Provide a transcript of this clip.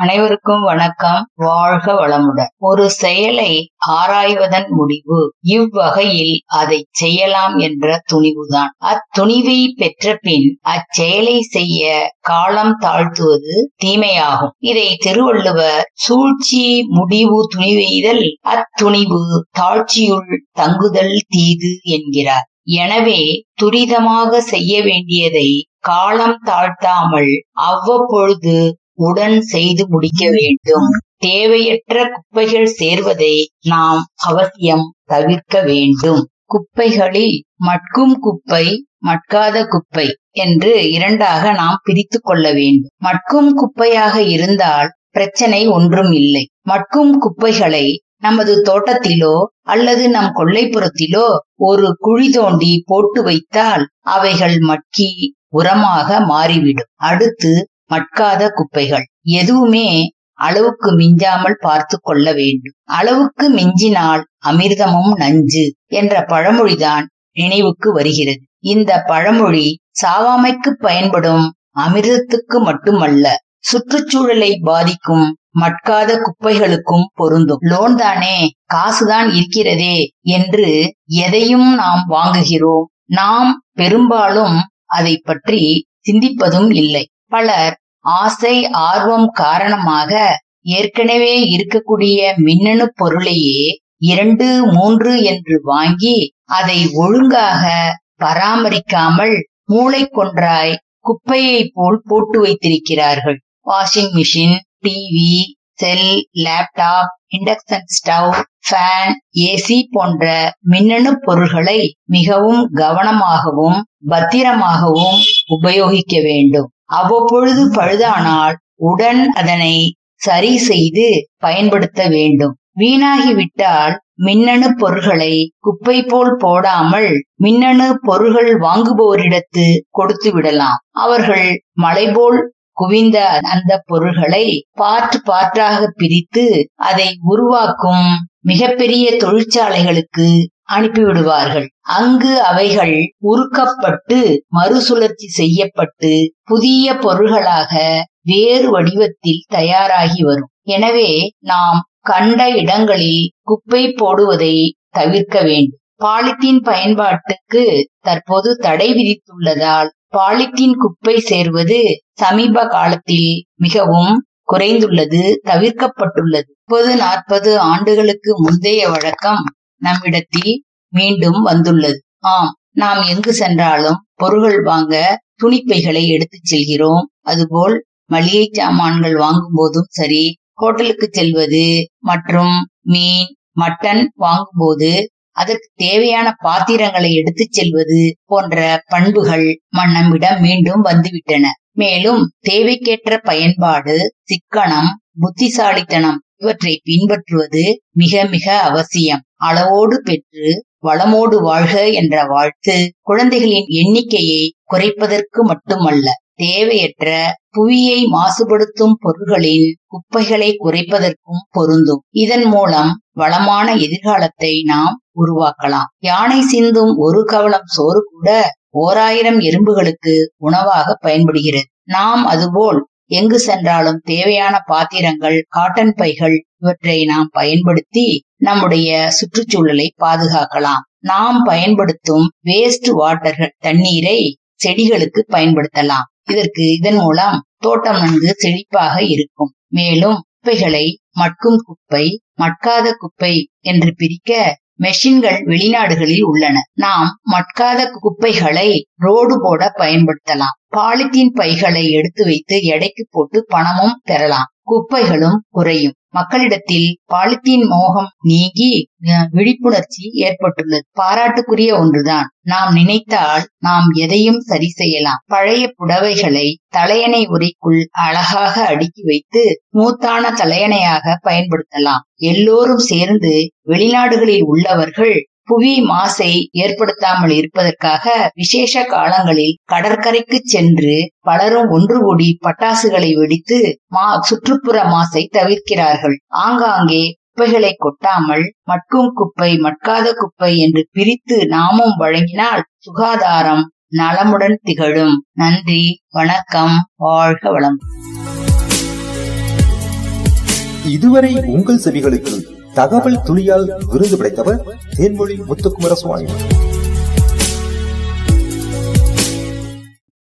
அனைவருக்கும் வணக்கம். வாழ்க வளமுடன். ஒரு செயலை ஆராய்வதன் முடிவு. இவ்வகையில் அதை செய்யலாம் என்ற துணிவுதான். அத்துணிவை பெற்ற பின் அச்செயலை செய்ய காலம் தாழ்த்துவது தீமையாகும். இதை திருவள்ளுவர் சூழ்ச்சி முடிவு துணிவெய்தல் அத்துணிவு தாழ்ச்சியுள் தங்குதல் தீது என்கிறார். எனவே துரிதமாக செய்ய வேண்டியதை காலம் தாழ்த்தாமல் அவ்வப்பொழுது உடன் செய்து முடிக்க வேண்டும். தேவையற்ற குப்பைகள் சேர்வதை நாம் அவசியம் தவிர்க்க வேண்டும். குப்பைகளில் மட்கும் குப்பை மட்காத குப்பை என்று இரண்டாக நாம் பிரித்து கொள்ள வேண்டும். மட்கும் குப்பையாக இருந்தால் பிரச்சனை ஒன்றும் இல்லை. மட்கும் குப்பைகளை நமது தோட்டத்திலோ அல்லது நம் கொள்ளைப்புறத்திலோ ஒரு குழி தோண்டி போட்டு வைத்தால் அவைகள் மட்கி உரமாக மாறிவிடும். அடுத்து மட்காத குப்பைகள். எதுவுமே அளவுக்கு மிஞ்சாமல் பார்த்து கொள்ள வேண்டும். அளவுக்கு மிஞ்சினால் அமிர்தமும் நஞ்சு என்ற பழமொழிதான் நினைவுக்கு வருகிறது. இந்த பழமொழி சாவாமைக்கு பயன்படும் அமிர்தத்துக்கு மட்டுமல்ல சுற்றுச்சூழலை பாதிக்கும் மட்காத குப்பைகளுக்கும் பொருந்தும். லோன் தானே காசுதான் இருக்கிறதே என்று எதையும் நாம் வாங்குகிறோம். நாம் பெரும்பாலும் அதை பற்றி சிந்திப்பதும் இல்லை. பலர் ஆசை ஆர்வம் காரணமாக ஏற்கனவே இருக்கக்கூடிய மின்னணு பொருளையே இரண்டு மூன்று என்று வாங்கி அதை ஒழுங்காக பராமரிக்காமல் மூளை கொன்றாய் குப்பையை போல் போட்டு வைத்திருக்கிறார்கள். Washing machine TV cell laptop induction stove fan AC போன்ற மின்னணு பொருள்களை மிகவும் கவனமாகவும் பத்திரமாகவும் உபயோகிக்க வேண்டும். அவ்வப்பொழுது பழுதானால் உடன் அதனை சரி செய்து பயன்படுத்த வேண்டும். வீணாகிவிட்டால் மின்னணு பொருள்களை குப்பை போல் போடாமல் மின்னணு பொருள்கள் வாங்குபவரிடத்து கொடுத்து விடலாம். அவர்கள் மலை போல் குவிந்த அந்த பொருள்களை பாற்று பாற்றாக பிரித்து அதை உருவாக்கும் மிகப்பெரிய தொழிற்சாலைகளுக்கு அனுப்பிவிடுவார்கள். அங்கு அவைகள் உருக்கப்பட்டு மறுசுழற்சி செய்யப்பட்டு புதிய பொருள்களாக வேறு வடிவத்தில் தயாராகி வரும். எனவே நாம் கண்ட இடங்களில் குப்பை போடுவதை தவிர்க்க வேண்டும். பாலித்தீன் பயன்பாட்டுக்கு தற்போது தடை விதித்துள்ளதால் பாலித்தீன் குப்பை சேர்வது சமீப காலத்தில் மிகவும் குறைந்துள்ளது தவிர்க்கப்பட்டுள்ளது. முப்பது நாற்பது ஆண்டுகளுக்கு முந்தைய வழக்கம் நம்மிடத்தில் மீண்டும் வந்துள்ளது. ஆம் நாம் எங்கு சென்றாலும் பொருள்கள் வாங்க துணிப்பைகளை எடுத்துச் செல்கிறோம். அதுபோல் மளிகை சாமான்கள் வாங்கும் போதும் சரி ஹோட்டலுக்கு செல்வது மற்றும் மீன் மட்டன் வாங்கும்போது அதற்கு தேவையான பாத்திரங்களை எடுத்துச் செல்வது போன்ற பண்புகள் நம்மிடம் மீண்டும் வந்துவிட்டன. மேலும் தேவைக்கேற்ற பயன்பாடு சிக்கனம் புத்திசாலித்தனம் இவற்றை பின்பற்றுவது மிக மிக அவசியம். அளவோடு பெற்று வளமோடு வாழ்க என்ற வாழ்த்து குழந்தைகளின் எண்ணிக்கையை குறைப்பதற்கு மட்டுமல்ல தேவையற்ற புவியை மாசுபடுத்தும் பொருள்களின் குப்பைகளை குறைப்பதற்கும் பொருந்தும். இதன் மூலம் வளமான எதிர்காலத்தை நாம் உருவாக்கலாம். யானை சிந்தும் ஒரு கவலம் சோறு கூட ஓராயிரம் எறும்புகளுக்கு உணவாக பயன்படுகிறது. நாம் அதுபோல் எங்கு சென்றாலும் தேவையான பாத்திரங்கள் காட்டன் பைகள் இவற்றை நாம் பயன்படுத்தி நம்முடைய சுற்றுச்சூழலை பாதுகாக்கலாம். நாம் பயன்படுத்தும் வேஸ்ட் வாட்டர்கள் தண்ணீரை செடிகளுக்கு பயன்படுத்தலாம். இதற்கு இதன் மூலம் தோட்டம் நன்கு செழிப்பாக இருக்கும். மேலும் குப்பைகளை மட்கும் குப்பை மட்காத குப்பை என்று பிரிக்க மெஷின்கள் வெளிநாடுகளில் உள்ளன. நாம் மட்காத குப்பைகளை ரோடு போட பயன்படுத்தலாம். பாலித்தீன் பைகளை எடுத்து வைத்து எடைக்கு போட்டு பணமும் பெறலாம். குப்பைகளும் குறையும். மக்களிடத்தில் பாலித்தீன் மோகம் நீங்கி விழிப்புணர்ச்சி ஏற்பட்டுள்ளது. பாராட்டுக்குரிய ஒன்றுதான். நாம் நினைத்தால் நாம் எதையும் சரி செய்யலாம். பழைய புடவைகளை தலையணை உரைக்குள் அழகாக அடுக்கி வைத்து மூத்தான தலையணையாக பயன்படுத்தலாம். எல்லோரும் சேர்ந்து வெளிநாடுகளில் உள்ளவர்கள் புவி மாசை ஏற்படுத்தாமல் இருப்பதற்காக விசேஷ காலங்களில் கடற்கரைக்கு சென்று பலரும் ஒன்று கூடி பட்டாசுகளை வெடித்து மா சுற்றுப்புற மாசை தவிர்க்கிறார்கள். ஆங்காங்கே குப்பைகளை கொட்டாமல் மட்கும் குப்பை மட்காத குப்பை என்று பிரித்து நாமும் வழங்கினால் சுகாதாரம் நலமுடன் திகழும். நன்றி வணக்கம் வாழ்க வளம். இதுவரை உங்கள் செவிகளுக்கு தகவல் துளியால் விருது படைத்தவர் தேன்மொழி முத்துக்குமர சுவாமி